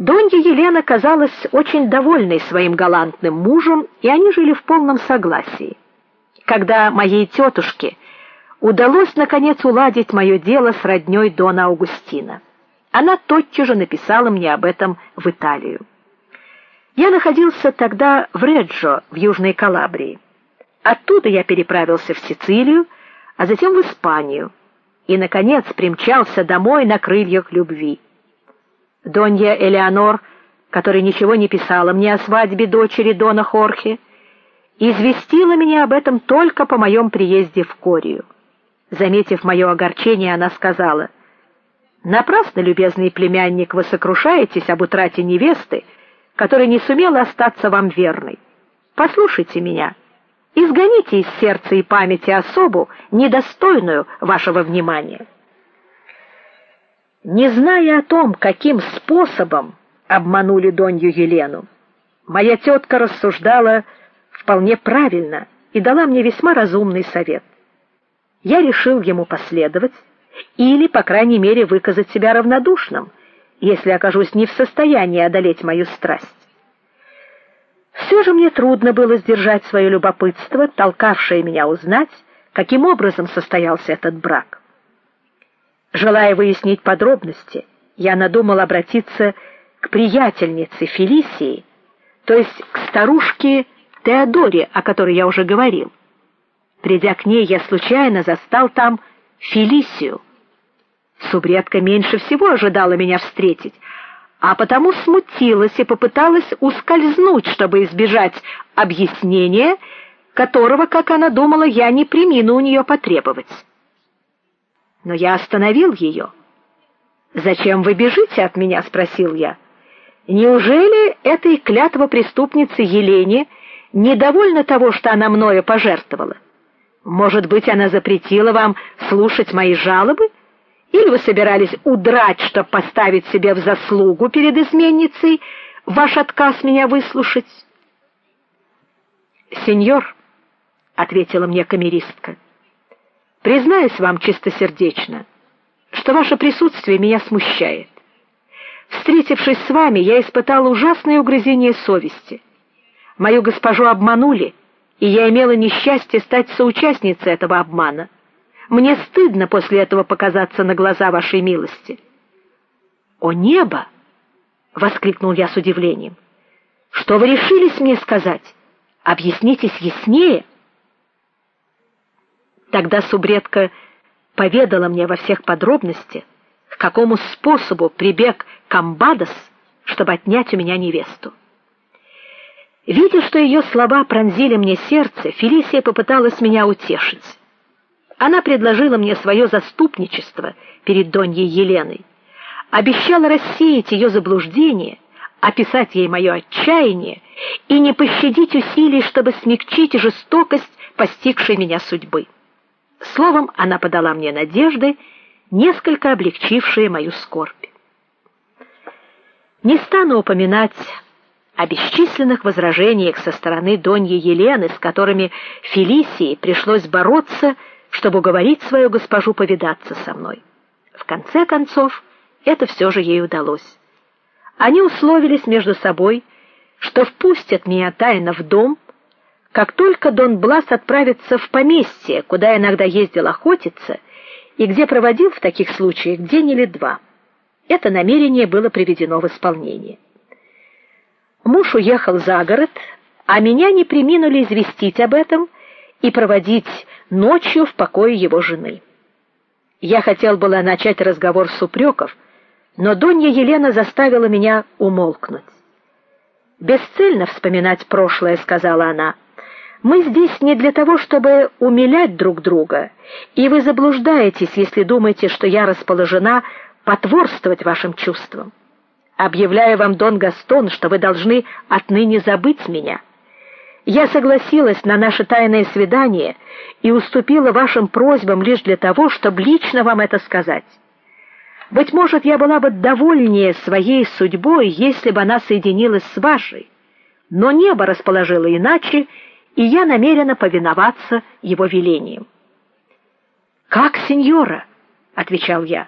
Донья Елена казалась очень довольной своим галантным мужем, и они жили в полном согласии. Когда моей тетушке удалось наконец уладить мое дело с роднёй дона Аугустина, она тотчас же написала мне об этом в Италию. Я находился тогда в Реджо, в Южной Калабрии. Оттуда я переправился в Сицилию, а затем в Испанию и наконец примчался домой на крыльях любви. Донья Элеонор, которая ничего не писала мне о свадьбе дочери дона Хорхе, известила меня об этом только по моем приезде в Корию. Заметив мое огорчение, она сказала: "Напрасно, любезный племянник, вы сокрушаетесь об утрате невесты, которая не сумела остаться вам верной. Послушайте меня. Изгоните из сердца и памяти особу, недостойную вашего внимания". Не зная о том, каким способом обманули Донью Елену, моя тетка рассуждала вполне правильно и дала мне весьма разумный совет. Я решил ему последовать или, по крайней мере, выказать себя равнодушным, если окажусь не в состоянии одолеть мою страсть. Все же мне трудно было сдержать свое любопытство, толкавшее меня узнать, каким образом состоялся этот брак. Желая выяснить подробности, я надумал обратиться к приятельнице Фелисии, то есть к старушке Теодоре, о которой я уже говорил. Придя к ней, я случайно застал там Фелисию. Субредка меньше всего ожидала меня встретить, а потому смутилась и попыталась ускользнуть, чтобы избежать объяснения, которого, как она думала, я не премину у нее потребовать но я остановил ее. "Зачем вы бежите от меня?" спросил я. "Неужели этой клятва преступницы Елене недовольна того, что она мною пожертвовала? Может быть, она запретила вам слушать мои жалобы? Или вы собирались удрать, чтобы поставить себе в заслугу перед изменницей ваш отказ меня выслушать?" "Сеньор", ответила мне камеристка. Признаюсь вам чистосердечно, что ваше присутствие меня смущает. Встретившись с вами, я испытала ужасное угрызение совести. Мою госпожу обманули, и я имела несчастье стать соучастницей этого обмана. Мне стыдно после этого показаться на глаза вашей милости. О небо, воскликнул я с удивлением. Что вы решились мне сказать? Объяснитесь яснее. Тогда субредка поведала мне во всех подробностях, к какому способу прибег Камбадос, чтобы отнять у меня невесту. Видя, что ее слова пронзили мне сердце, Фелисия попыталась меня утешить. Она предложила мне свое заступничество перед Доньей Еленой, обещала рассеять ее заблуждение, описать ей мое отчаяние и не пощадить усилий, чтобы смягчить жестокость постигшей меня судьбы. Словом, она подала мне надежды, несколько облегчившие мою скорбь. Не стану упоминать о бесчисленных возражениях со стороны Доньи Елены, с которыми Фелисии пришлось бороться, чтобы уговорить свою госпожу повидаться со мной. В конце концов, это все же ей удалось. Они условились между собой, что впустят меня тайно в дом, как только Дон Блас отправится в поместье, куда иногда ездил охотиться, и где проводил в таких случаях день или два. Это намерение было приведено в исполнение. Муж уехал за город, а меня не преминули известить об этом и проводить ночью в покое его жены. Я хотел было начать разговор с упреков, но Донья Елена заставила меня умолкнуть. Бесцельно вспоминать прошлое, сказала она. Мы здесь не для того, чтобы умилять друг друга, и вы заблуждаетесь, если думаете, что я расположена потворствовать вашим чувствам. Объявляю вам, Дон Гастон, что вы должны отныне забыть меня. Я согласилась на наше тайное свидание и уступила вашим просьбам лишь для того, чтобы лично вам это сказать. Быть может, я была бы довольнее своей судьбой, если бы она соединилась с вашей, но небо расположило иначе, и я намерена повиноваться его велениям. Как, сеньора, отвечал я.